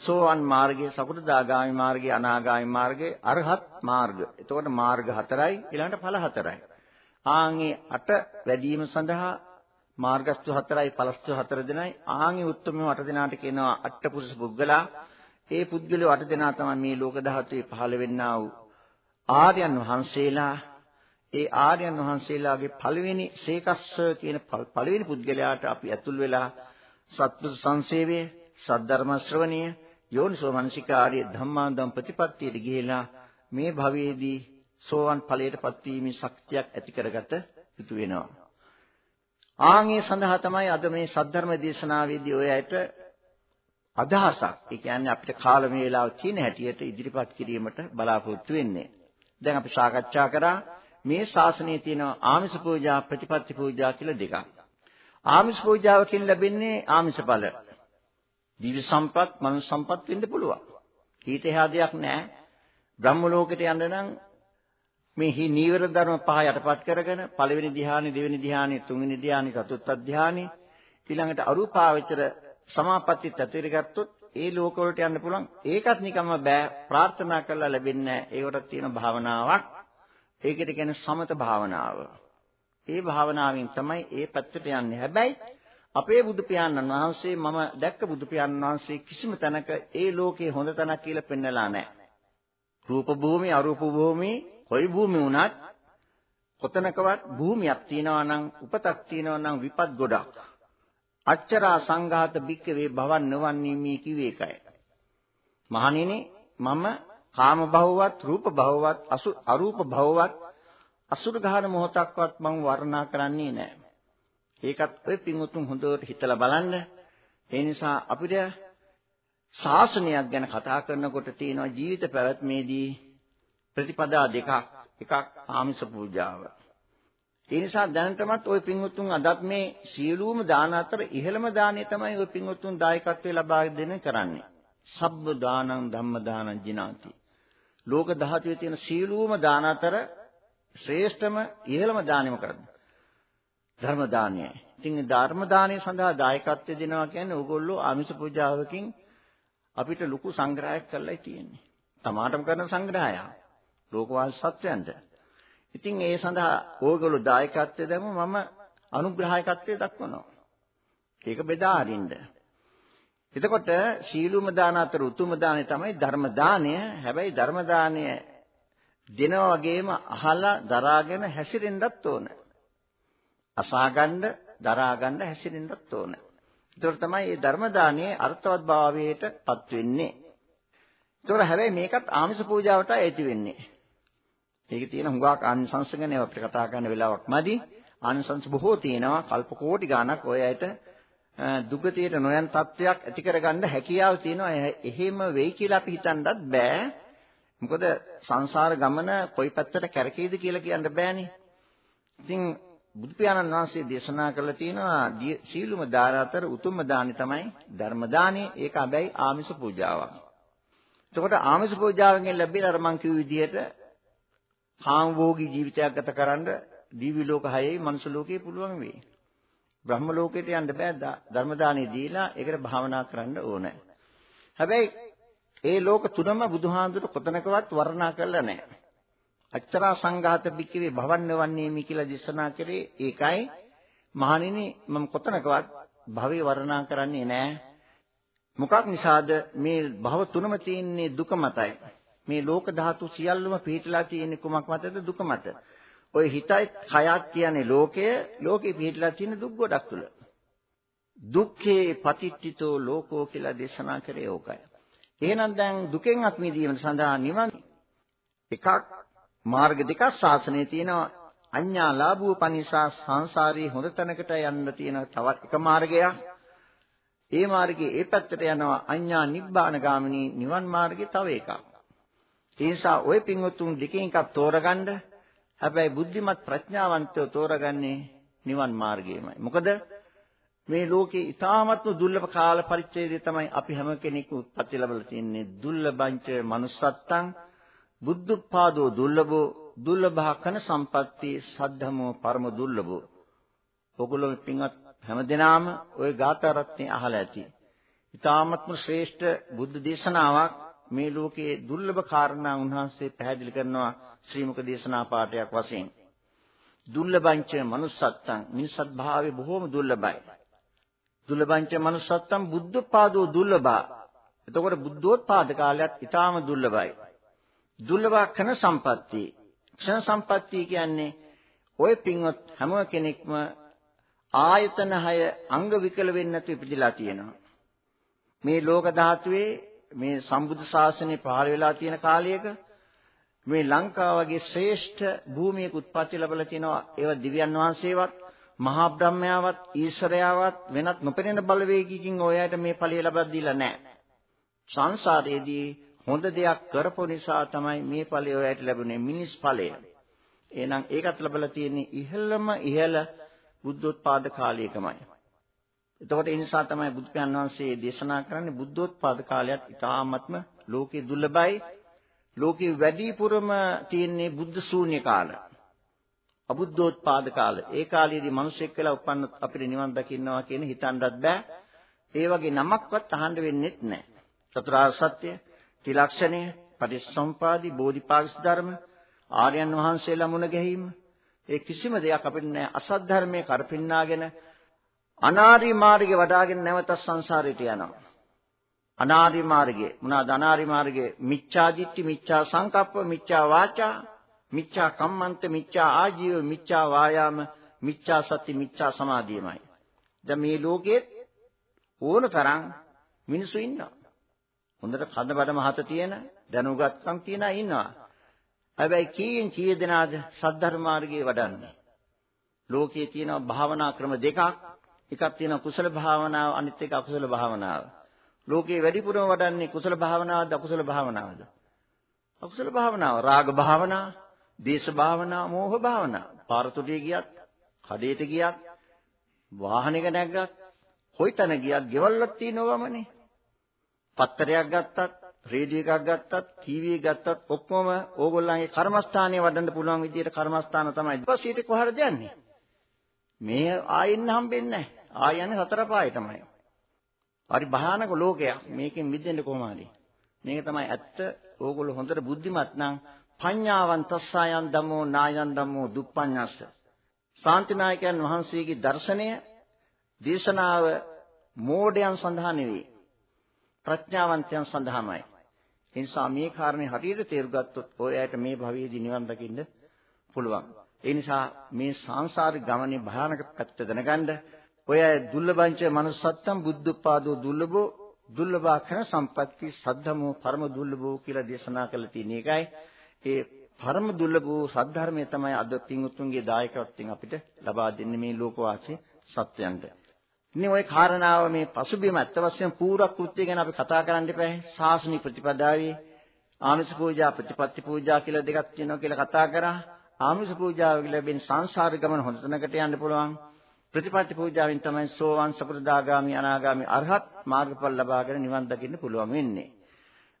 B: සෝවන් මාර්ගය, සකු르දාගාමි මාර්ගය, අනාගාමි මාර්ගය, අරහත් මාර්ග. එතකොට මාර්ග හතරයි ඊළඟට ඵල හතරයි. ආන්ගේ අට වැඩිම සඳහා මාර්ගස්තු හතරයි ඵලස්තු හතර දෙනයි ආන්ගේ උත්තරම අට දෙනාට කියනවා අට්ඨපුරුෂ පුද්ගලා. ඒ පුද්ගලයෝ අට දෙනා තමයි මේ ලෝක ධාතුවේ පහළ වෙන්නා වූ ආර්යයන් වහන්සේලා. ඒ ආර්යයන් වහන්සේලාගේ පළවෙනි සේකස්ස කියන පළවෙනි පුද්ගලයාට අපි ඇතුල් වෙලා සත්පුරුෂ සංසේවයේ සද්ධර්ම ශ්‍රවණීය යෝනිසෝ මනසිකාර්ය ධම්මාන්දම් ප්‍රතිපත්තියට ගිහිලා මේ භවයේදී සෝවන් ඵලයටපත් වීමේ ශක්තියක් ඇති කරගත යුතු වෙනවා. ආන්ගේ සඳහා තමයි අද මේ සද්ධර්ම දේශනාවේදී ඔය ඇයට අදහසක්. ඒ කියන්නේ අපිට කාල වේලාව තියෙන හැටියට ඉදිරිපත් කිරීමට බලාපොරොත්තු වෙන්නේ. දැන් අපි සාකච්ඡා කරා මේ ශාසනයේ තියෙන ආමිෂ පූජා ප්‍රතිපත්ති පූජා කියලා දෙකක්. ආමිෂ පූජාවකින් ලැබෙන්නේ ආමිෂ ඵල. දිව්‍ය සම්පත්, මනුෂ්‍ය සම්පත් වෙන්න පුළුවන්. ඊට එහා දෙයක් නැහැ. බ්‍රහ්ම ලෝකෙට යන්න නම් මේ හි නීවර ධර්ම පහ යටපත් කරගෙන පළවෙනි ධ්‍යානෙ, දෙවෙනි ධ්‍යානෙ, තුන්වෙනි ධ්‍යානෙ, චතුර්ථ ධ්‍යානෙ ඊළඟට අරූපාවචර සමාපත්තිත් ඇතුළේ ගත්තොත් ඒ ලෝක වලට යන්න පුළුවන්. ඒකත් නිකම්ම බෑ. ප්‍රාර්ථනා කරලා ලැබෙන්නේ නැහැ. ඒකටත් තියෙන භාවනාවක්. ඒකට කියන්නේ සමත භාවනාව. ඒ භාවනාවෙන් තමයි ඒ පැත්තට යන්නේ. හැබැයි අපේ බුදු පියාණන් වහන්සේ මම දැක්ක බුදු පියාණන් වහන්සේ කිසිම තැනක ඒ ලෝකේ හොඳ තැනක් කියලා පෙන්නලා නැහැ. රූප භූමි, අරූප භූමි, කොයි භූමි වුණත් කොතනකවත් භූමියක් තියනවා නම් උපතක් තියනවා නම් විපත් ගොඩක්. අච්චරා සංඝාත බික්කවේ භවන් නොවන්නේ මේ කිව්වේ එකයි. මහණෙනි මම කාම භවවත්, රූප භවවත්, අරූප භවවත් අසුර ගහන මොහොතක්වත් මම වර්ණනා කරන්නේ නැහැ. ඒකත් ඔය පින්වුතුන් හොඳට හිතලා බලන්න. ඒ නිසා අපිට ශාසනයක් ගැන කතා කරනකොට තියෙනවා ජීවිත පැවැත්මේදී ප්‍රතිපදා දෙකක්. එකක් ආමිෂ පූජාව. ඒ නිසා දැනටමත් ওই පින්වුතුන් අදත් මේ සියලුම දාන අතර ඉහළම දාණය තමයි ওই පින්වුතුන් දායකත්වයේ ලබා දෙන කරන්නේ. සබ්බ දානං ධම්ම දානං ජිනාති. ලෝක ධාතුවේ තියෙන සියලුම දාන අතර ශ්‍රේෂ්ඨම ඉහළම දානෙම කරන්නේ. ධර්ම දානය. ඉතින් ධර්ම දානය සඳහා දායකත්වය දෙනවා කියන්නේ ඕගොල්ලෝ ආමිෂ පූජාවකින් අපිට ලොකු සංග්‍රහයක් කරලා තියෙන්නේ. තමාටම කරන සංග්‍රහයක්. ලෝකවාසී සත්‍යයන්ට. ඉතින් ඒ සඳහා ඕගොල්ලෝ දායකත්වයේ දැම මම අනුග්‍රහයකත්වයේ දක්වනවා. ඒක බෙදා අරින්න. එතකොට සීලුම දාන අතර උතුම් දාණය තමයි ධර්ම දාණය. හැබැයි ධර්ම දාණය දෙනවා වගේම අහලා දරාගෙන හැසිරෙන්නත් ඕන. අසහගන්න, දරාගන්න හැසිරෙන්නත් ඕන. ඒතකොට තමයි මේ ධර්ම දාණයේ අර්ථවත් භාවයටපත් වෙන්නේ. ඒතකොට හැබැයි මේකත් ආමිෂ පූජාවට ඇති වෙන්නේ. ඒකේ තියෙන හුඟක් ආනිසංස ගැන අපිට කතා කරන්න වෙලාවක් මදි. ආනිසංස බොහෝ තියෙනවා. කල්ප කෝටි ගාණක් ඔය ඇයිට දුගතියට නොයන් තත්වයක් ඇති කරගන්න හැකියාව තියෙනවා. එහෙම වෙයි කියලා අපි හිතන්නත් බෑ. මොකද සංසාර ගමන කොයි පැත්තට කැරකෙයිද කියලා කියන්න බෑනේ. ඉතින් බුදු පියාණන් වහන්සේ දේශනා කළා තියෙනවා සීලුම දාන අතර උතුම්ම දානි තමයි ධර්ම දානි. ඒක හැබැයි ආමිෂ පූජාවක්. එතකොට ආමිෂ පූජාවෙන් ලැබෙන අර මං කිව්ව විදිහට කාමභෝගී ජීවිතයක් ගත කරන්න දිව්‍ය ලෝක හයේ මනුෂ්‍ය ලෝකේ පුළුවන් වෙයි. බ්‍රහ්ම ලෝකයට යන්න බෑ ධර්ම දානෙ දීලා ඒකට භාවනා කරන්න ඕනේ. හැබැයි ඒ ලෝක තුනම බුදුහාඳුර කොතනකවත් වර්ණනා කරලා නැහැ. අච්චරා සංඝාත පික්කවේ භවන්න වන්නේ මි කියලා දේශනා කරේ ඒකයි මහණෙනි මම කොතනකවත් භවේ වර්ණනා කරන්නේ නැහැ. මොකක් නිසාද මේ භව තුනම තියෙන්නේ දුක මතයි. මේ ලෝක ධාතු සියල්ලම පිහිටලා තියෙන්නේ කුමක් මතද දුක මත. ඔය හිතයි කයත් කියන්නේ ලෝකය, ලෝකේ පිහිටලා තියෙන දුක් ගොඩක් තුල. දුක්ඛේ පතිට්ඨිතෝ ලෝකෝ කියලා දේශනා කරේ ඕකයි. එහෙනම් දැන් දුකෙන් අත් මිදීම සඳහා නිවන් එකක් මාර්ග දෙකක් ශාසනයේ තියෙනවා. අඤ්ඤා ලාභූ පනිසා සංසාරී හොඳ තැනකට යන්න තියෙන තවත් එක මාර්ගයක්. ඒ මාර්ගයේ ඒ පැත්තට යනවා අඤ්ඤා නිබ්බාන ගාමිනී නිවන් මාර්ගයේ තව එකක්. ඒ නිසා ওই පින්වතුන් දෙකෙන් එකක් තෝරගන්න හැබැයි බුද්ධිමත් ප්‍රඥාවන්තයෝ තෝරගන්නේ නිවන් මාර්ගයමයි. මොකද මේ ලෝකේ ඊ타මත්ම දුර්ලභ කාල පරිච්ඡේදය තමයි අපි හැම කෙනෙකු උත්පත්ති ලැබලා තින්නේ දුර්ලභංච manussත්තං බුද්ධපාදෝ දුර්ලභෝ දුර්ලභකන සම්පත්‍ති සද්ධමෝ පරම දුර්ලභෝ. ඔගොල්ලෝ පින්වත් හැමදෙනාම ওই ගාථා රත්නේ අහලා ඇති. ඊ타මත්ම ශ්‍රේෂ්ඨ බුද්ධ දේශනාවක් මේ ලෝකයේ දුර්ලභ කාරණා උන්වහන්සේ පැහැදිලි කරනවා ශ්‍රී මුක දේශනා පාඩයක් වශයෙන්. දුර්ලභංච manussත්තං මිනිසත් භාවයේ බොහෝම දුර්ලභයි. දුර්ලභංච manussත්තං බුද්ධපාදෝ දුර්ලභා. එතකොට බුද්ධෝත්පාද කාලයත් ඊටාම දුර්ලභයි. දුර්ලභ කන සම්පatti. ක්ෂණ සම්පatti කියන්නේ ඔය පින්වත් හැම කෙනෙක්ම ආයතන 6 අංග විකල වෙන්නේ නැතුව ඉපදිලා තියෙනවා. මේ ලෝක ධාතුවේ මේ සම්බුද්ධ ශාසනය පහළ වෙලා තියෙන කාලයක මේ ලංකාව වගේ ශ්‍රේෂ්ඨ භූමියක උත්පත්ති ලැබලා තිනවා ඒව දිව්‍යන් වහන්සේවත් මහා බ්‍රහ්මයාවත් ඊශ්වරයාවත් වෙනත් නොපෙනෙන බලවේගයකින් ඔයයට මේ ඵලය ලබා දීලා නැහැ. සංසාරයේදී හොඳ දෙයක් කරපු නිසා තමයි මේ ඵලය ඔයයට ලැබුණේ මිනිස් ඵලය. එහෙනම් ඒකත් ලැබලා තියෙන්නේ ඉහළම ඉහළ බුද්ධෝත්පාද කාලයකමයි. එතකොට ඒ නිසා තමයි බුදු පියාණන් වහන්සේ දේශනා කරන්නේ බුද්ධෝත්පාද කාලයත් ඉතාමත්ම ලෝකේ දුර්ලභයි. ලෝකේ වැඩිපුරම තියෙන්නේ බුද්ධ ශූන්‍ය කාල. අබුද්ධෝත්පාද කාල. ඒ කාලයේදී මිනිසෙක් කියලා උපන්න අපිට නිවන් දකින්නවා කියන හිතන්නත් බෑ. ඒ වගේ නමක්වත් අහන්න වෙන්නේත් නැහැ. චතුරාර්ය සත්‍ය, ත්‍රිලක්ෂණය, පටිච්චසමුපාදි, බෝධිපාක්ෂ ධර්ම, ආර්යයන් වහන්සේලා මුණ ගැහිම, ඒ කිසිම දෙයක් අපිට නැහැ. අසත් ධර්මයේ කරපින්නාගෙන අනාරි මාර්ගේ වඩාගෙන නැවත සංසාරයට යනවා. අනාරි මාර්ගයේ මොනවාද අනාරි මාර්ගයේ මිච්ඡා දිට්ඨි මිච්ඡා සංකප්ප මිච්ඡා වාචා මිච්ඡා කම්මන්ත මිච්ඡා ආජීව මිච්ඡා වායාම මිච්ඡා සති මිච්ඡා සමාධියමයි. දැන් මේ ලෝකයේ ඕන තරම් මිනිස්සු ඉන්නවා. හොඳට කඳ බඩ මහත තියෙන දැනුගත්කම් තියන අය ඉන්නවා. හැබැයි කීයෙන් කී දෙනාද සද්ධර්ම මාර්ගයේ වඩන්නේ? ලෝකයේ තියෙන භාවනා ක්‍රම දෙකක්. එකක් තියෙනවා කුසල භාවනාව අනිත් එක අකුසල භාවනාව. ලෝකයේ වැඩිපුරම වඩන්නේ කුසල භාවනාවද අකුසල භාවනාවද? අකුසල භාවනාව. රාග භාවනාව, දේශ භාවනාව, මෝහ භාවනාව. පාරතුටිය ගියත්, කඩේට ගියත්, වාහනයක නැග්ගත්, කොයිතන ගියත් ගෙවල්ලක් තියෙනවමනේ. පත්තරයක් ගත්තත්, රේඩියෝ එකක් ගත්තත්, ටීවී එකක් ගත්තත් ඔක්කොම ඕගොල්ලන්ගේ කර්මස්ථානයේ වඩන්න පුළුවන් විදියට කර්මස්ථාන තමයි. ඊපස්සේ ඊට කොහරද යන්නේ? මේ ආයෙන්න හම්බෙන්නේ නැහැ. ආය යන්නේ සතර පාය තමයි. හරි භයානක ලෝකයක්. මේකෙන් මිදෙන්න කොහොමද? මේක තමයි ඇත්ත. ඕගොල්ලෝ හොඳට බුද්ධිමත් නම් පඤ්ඤාවන් තස්සයන් ධම්මෝ නායන් ධම්මෝ දුප්පඤ්ඤස්ස. ශාන්තිනායකයන් වහන්සේගේ දර්ශනය දේශනාව මෝඩයන් සඳහා නෙවෙයි. ප්‍රඥාවන්තයන් සඳහාමයි. ඒ නිසා මේ කාරණේ හරියට තේරුගත්තොත් ඔය ඇයට මේ භවයේදී නිවන් දකින්න පුළුවන්. ඒ නිසා මේ සාංශාරික ගමනේ භයානක පැත්ත දැනගන්න ඔය දුර්ලභංච manussත්තම් බුද්ධපාදෝ දුර්ලභෝ දුර්ලභාඛන සම්පatti සද්ධමෝ පරම දුර්ලභෝ කියලා දේශනා කළ තියෙන එකයි. ඒ පරම දුර්ලභෝ සද්ධර්මය තමයි අද පින්වුතුන්ගේ දායකත්වයෙන් අපිට ලබා දෙන්නේ මේ ලෝකවාසී සත්‍යයන්ට. ඉන්නේ ওই කාරණාව මේ පසුබිම අත්ත වශයෙන් පූර්ව කෘත්‍ය ගැන අපි කතා කරන්න එපා. ශාසනික ප්‍රතිපදාවේ ආමිෂ පූජා ප්‍රතිපත්ති පූජා කියලා දෙකක් තියෙනවා කියලා කතා කරා. ආමිෂ පූජාව ලැබෙන සංසාර ගමන හොඳ තැනකට යන්න පුළුවන්. ප්‍රතිපත්ති පූජාවෙන් තමයි සෝවාන් සකෘදාගාමි අනාගාමි අරහත් මාර්ගඵල ලබාගෙන නිවන් දකින්න පුළුවන් වෙන්නේ.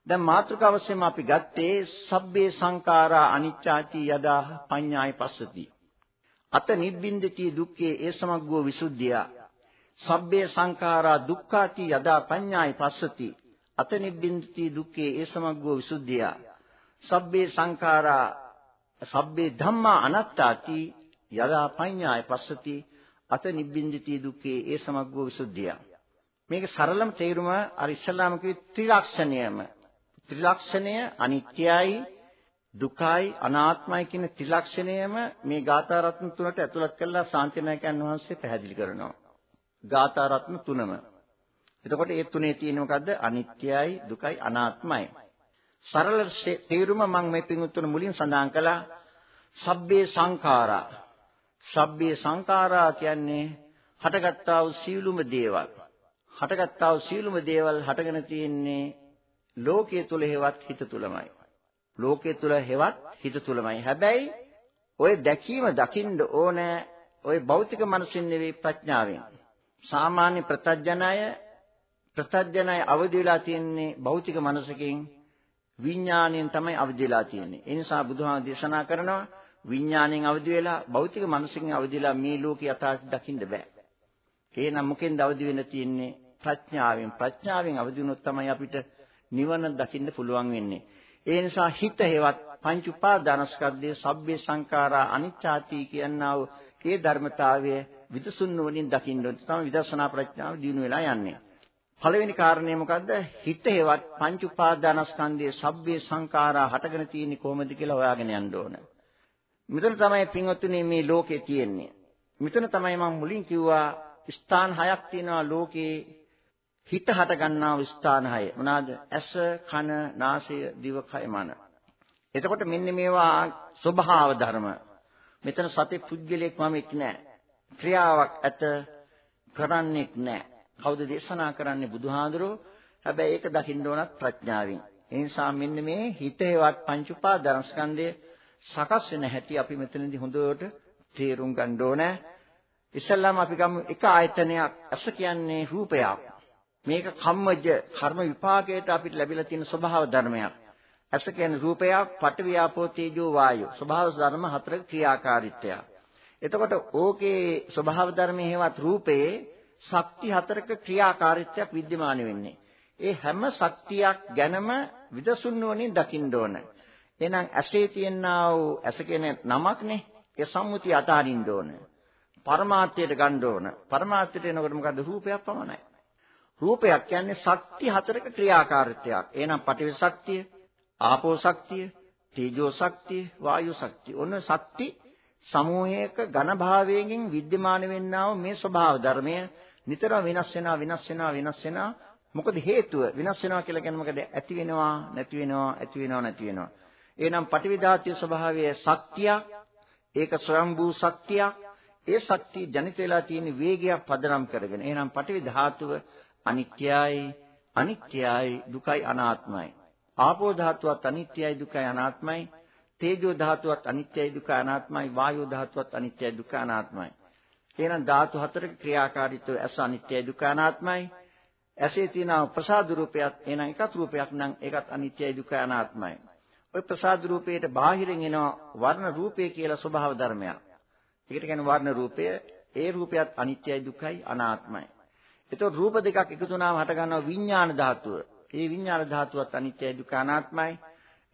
B: දැන් මාතෘකාව වශයෙන් අපි ගත්තේ සබ්බේ සංඛාරා අනිච්චාති යදා පඤ්ඤාය පස්සති. අත නිබ්බින්දති දුක්ඛේ ඒ සමග්ගෝ විසුද්ධිය. සබ්බේ සංඛාරා දුක්ඛාති යදා පඤ්ඤාය පස්සති. අත නිබ්බින්දති දුක්ඛේ ඒ සමග්ගෝ විසුද්ධිය. සබ්බේ සංඛාරා සබ්බේ ධම්මා අනත්තාති යදා පඤ්ඤාය පස්සති අත නිබ්බින්දිතී දුක්ඛේ ඒ සමග්ගෝ විසුද්ධිය. මේක සරලම තේරුම අර ඉස්සල්ලාම කිව්වේ ත්‍රිලක්ෂණයම. ත්‍රිලක්ෂණය අනිත්‍යයි දුකයි අනාත්මයි කියන ත්‍රිලක්ෂණයම මේ ගාථා රත්න තුනට ඇතුළත් කරලා ශාන්තිනායකයන් වහන්සේ පැහැදිලි කරනවා. ගාථා රත්න තුනම. එතකොට ඒ තුනේ තියෙන මොකද්ද? අනිත්‍යයි දුකයි අනාත්මයි. සරල තේරුම මම මේ පින්වත්තුන මුලින් සඳහන් කළා. සබ්බේ සංඛාරා සබ්බේ සංඛාරා කියන්නේ හටගත්තා වූ සීලුම දේවල්. හටගත්තා වූ සීලුම දේවල් හටගෙන තියෙන්නේ ලෝකයේ තුල හේවත් හිත තුලමයි. ලෝකයේ තුල හේවත් හිත තුලමයි. හැබැයි ඔය දැකීම දකින්න ඕනේ ඔය භෞතික මනසින් නෙවෙයි ප්‍රඥාවෙන්. සාමාන්‍ය ප්‍රත්‍යඥය ප්‍රත්‍යඥය අවදි වෙලා තියෙන්නේ භෞතික මනසකින් විඥාණයෙන් තමයි අවදි වෙලා තියෙන්නේ. ඒ නිසා බුදුහාම දේශනා කරනවා විඥාණයෙන් අවදි වෙලා භෞතික මනසකින් අවදිලා මේ ලෝකේ යථාර්ථ දකින්න බෑ. එහෙනම් මොකෙන්ද අවදි වෙන්න තියෙන්නේ? ප්‍රඥාවෙන්. ප්‍රඥාවෙන් අවදි වුණොත් තමයි අපිට නිවන දකින්න පුළුවන් වෙන්නේ. ඒ නිසා හිත හේවත් පංච උපාදානස්කන්ධයේ සබ්බේ සංඛාරා අනිච්චාති කියනා වූ ඒ ධර්මතාවය විදසුන් වලින් දකින්න තමයි විදර්ශනා ප්‍රඥාව දිනු වෙලා යන්නේ. පළවෙනි කාරණය මොකද්ද? හිත හේවත් පංච උපාදානස්කන්ධයේ සබ්බේ සංඛාරා හටගෙන තියෙන්නේ කොහොමද කියලා හොයාගෙන යන්න ඕනේ. මෙතන තමයි පින්වත්තුනි මේ ලෝකේ තියෙන්නේ. මෙතන තමයි මම මුලින් කිව්වා ස්ථාන හයක් තියෙනවා ලෝකේ හිත හට ගන්නා ස්ථාන හය. මොනවාද? ඇස, කන, නාසය, දිව, කය, මන. එතකොට මෙන්න මේවා ස්වභාව ධර්ම. මෙතන සති පුද්ගලයෙක් මම එක් නෑ. ක්‍රියාවක් ඇත කරන්නෙක් නෑ. කවුද දේශනා කරන්නේ බුදුහාඳුරෝ? හැබැයි ඒක දකින්න ඕනත් ප්‍රඥාවෙන්. ඒ නිසා මෙන්න මේ හිත හේවත් පංච උපාදානස්කන්ධය සකස් වෙන හැටි අපි මෙතනදී හොඳට තේරුම් ගන්න ඕනේ. ඉස්සල්ලාම අපි ගමු එක ආයතනයක් ඇස කියන්නේ රූපයක්. මේක කම්මජ කර්ම විපාකයට අපිට ලැබිලා තියෙන ස්වභාව ධර්මයක්. ඇස කියන්නේ රූපයක්, පඨවි ආපෝ තේජෝ වායෝ. ස්වභාව ධර්ම හතරක ක්‍රියාකාරීත්වය. එතකොට ඕකේ ස්වභාව ධර්මයේ හේවත් රූපේ ශක්ති හතරක ක්‍රියාකාරීත්වයක් विद्यमान වෙන්නේ. ඒ හැම ශක්තියක් ගැනම විදසුන් වලින් දකින්න ඕනේ. එහෙනම් ඇසේ තියෙනා වූ ඇස කියන නමක්නේ ඒ සම්මුතිය අතහරින්න ඕන. පරමාර්ථයට ගන්න ඕන. පරමාර්ථයට එනකොට මොකද්ද රූපයක් පමණයි. රූපයක් කියන්නේ ශක්ති හතරක ක්‍රියාකාරීත්වයක්. එහෙනම් පටිවි ශක්තිය, ආපෝ ශක්තිය, තේජෝ ශක්තිය, වායු ශක්තිය. ඔන්න ශක්ති සමූහයක ඝන භාවයෙන් विद्यमान වෙන්නා වූ මේ ස්වභාව ධර්මය නිතරම වෙනස් වෙනවා වෙනස් වෙනවා වෙනස් වෙනවා මොකද හේතුව විනාශ වෙනවා කියලා කියන්නේ මොකද? ඇති වෙනවා, නැති වෙනවා, ඇති වෙනවා, නැති වෙනවා. එහෙනම් පටිවි ධාතුවේ ස්වභාවය ශක්තියක්. ඒක ස්වයම්භූ ශක්තියක්. ඒ ශක්තිය ජනිත වෙලා තියෙන වේගයක් පදනම් කරගෙන. එහෙනම් පටිවි ධාතුව අනිත්‍යයි, අනිත්‍යයි, දුකයි, අනාත්මයි. ආපෝ ධාතුවත් අනිත්‍යයි, දුකයි, අනාත්මයි. තේජෝ ධාතුවත් අනිත්‍යයි, දුකයි, අනාත්මයි. වායෝ ධාතුවත් අනිත්‍යයි, දුකයි, අනාත්මයි. එහෙනම් ධාතු හතරක ක්‍රියාකාරීත්වය ඇස අනිත්‍යයි, දුකයි, අනාත්මයි. ඇසේ තියෙන ප්‍රසාද රූපයක් එහෙනම් එකත් රූපයක් නම් ඒකත් අනිත්‍යයි දුක්ඛයි අනාත්මයි. ওই ප්‍රසාද රූපයට බාහිරින් එන වර්ණ රූපය කියලා ස්වභාව ධර්මයක්. ඒකට කියන්නේ වර්ණ රූපය. ඒ රූපයත් අනිත්‍යයි දුක්ඛයි අනාත්මයි. ඒතකොට රූප දෙකක් එකතු වුණාම හට ගන්නවා විඥාන ධාතුව. ඒ විඥාන ධාතුවත් අනිත්‍යයි දුක්ඛ අනාත්මයි.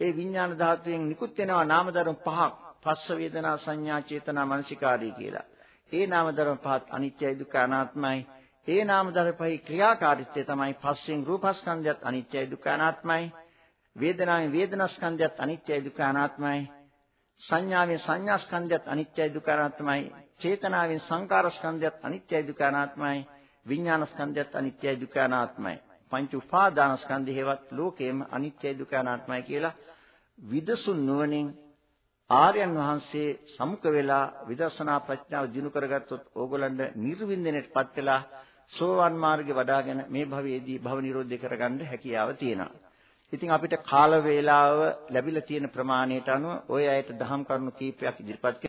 B: ඒ විඥාන ධාතුවෙන් නිකුත් වෙනවා නාම ධර්ම පහක්. පස්ස වේදනා සංඥා චේතනා මනසිකාරී කියලා. ඒ නාම ධර්ම පහත් අනිත්‍යයි දුක්ඛ අනාත්මයි. ඒ නාම ධර්ම පහේ ක්‍රියාකාරීත්වය තමයි පස්යෙන් රූපස්කන්ධයත් අනිත්‍යයි දුක්ඛ අනාත්මයි. වේදනාවේ වේදනාස්කන්ධයත් අනිත්‍යයි දුක්ඛ අනාත්මයි. සංඥාවේ සංඥාස්කන්ධයත් අනිත්‍යයි දුක්ඛ අනාත්මයි. චේතනාවේ සංකාරස්කන්ධයත් අනිත්‍යයි දුක්ඛ අනාත්මයි. විඥානස්කන්ධයත් අනිත්‍යයි දුක්ඛ අනාත්මයි. පංච උපාදානස්කන්ධය හේවත් ලෝකේම අනිත්‍යයි දුක්ඛ අනාත්මයි කියලා විදසුන් නුවණින් ආර්යයන් වහන්සේ සමුක වෙලා විදර්ශනා ප්‍රඥාව දිනු කරගත්තොත් ඕගොල්ලන්ට නිර්වින්දනයටපත් වෙලා සෝවන් මාර්ගේ වඩාගෙන මේ භවයේදී භව නිරෝධය කරගන්න හැකියාව තියෙනවා. ඉතින් අපිට කාල වේලාව ලැබිලා තියෙන ප්‍රමාණයට අනුව ওই අයට දහම් කරුණු කීපයක් ඉදිරිපත්